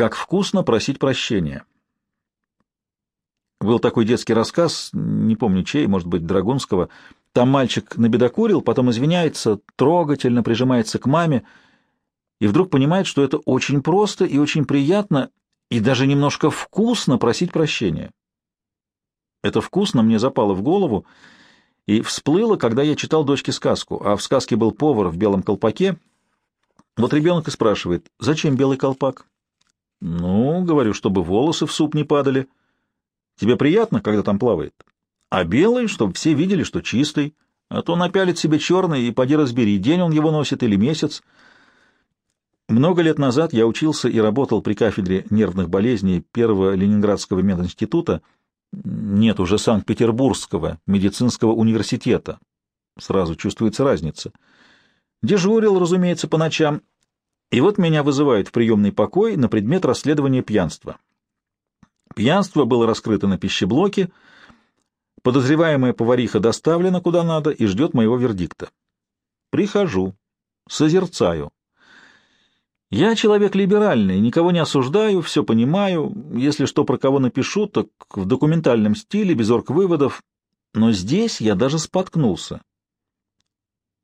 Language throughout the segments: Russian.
Как вкусно просить прощения. Был такой детский рассказ, не помню чей, может быть, Драгунского. Там мальчик набедокурил, потом извиняется, трогательно прижимается к маме, и вдруг понимает, что это очень просто и очень приятно, и даже немножко вкусно просить прощения. Это вкусно мне запало в голову и всплыло, когда я читал дочке сказку, а в сказке был повар в белом колпаке. Вот ребенок и спрашивает, зачем белый колпак? Ну, говорю, чтобы волосы в суп не падали. Тебе приятно, когда там плавает? А белый, чтобы все видели, что чистый. А то напялит себе черный, и поди разбери, день он его носит или месяц. Много лет назад я учился и работал при кафедре нервных болезней Первого Ленинградского мединститута, нет уже Санкт-Петербургского медицинского университета. Сразу чувствуется разница. Дежурил, разумеется, по ночам, и вот меня вызывают в приемный покой на предмет расследования пьянства. Пьянство было раскрыто на пищеблоке, подозреваемая повариха доставлена куда надо и ждет моего вердикта. Прихожу, созерцаю. Я человек либеральный, никого не осуждаю, все понимаю. Если что про кого напишу, так в документальном стиле, без орг-выводов. Но здесь я даже споткнулся.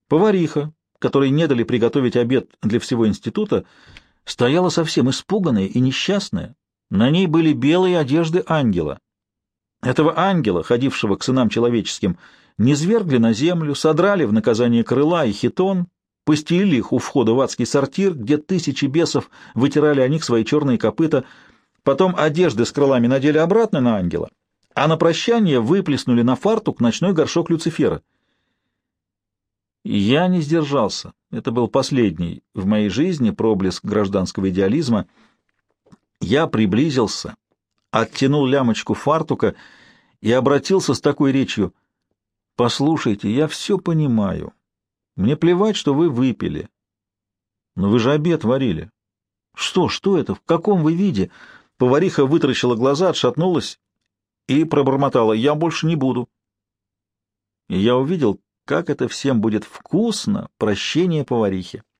Повариха, которой не дали приготовить обед для всего института, стояла совсем испуганная и несчастная. На ней были белые одежды ангела. Этого ангела, ходившего к сынам человеческим, низвергли на землю, содрали в наказание крыла и хитон, постелили их у входа в адский сортир, где тысячи бесов вытирали о них свои черные копыта, потом одежды с крылами надели обратно на ангела, а на прощание выплеснули на фартук ночной горшок Люцифера. Я не сдержался. Это был последний в моей жизни проблеск гражданского идеализма. Я приблизился, оттянул лямочку фартука и обратился с такой речью. «Послушайте, я все понимаю. Мне плевать, что вы выпили. Но вы же обед варили. Что, что это? В каком вы виде? Повариха вытаращила глаза, отшатнулась и пробормотала. Я больше не буду. И я увидел, как это всем будет вкусно, прощение поварихи.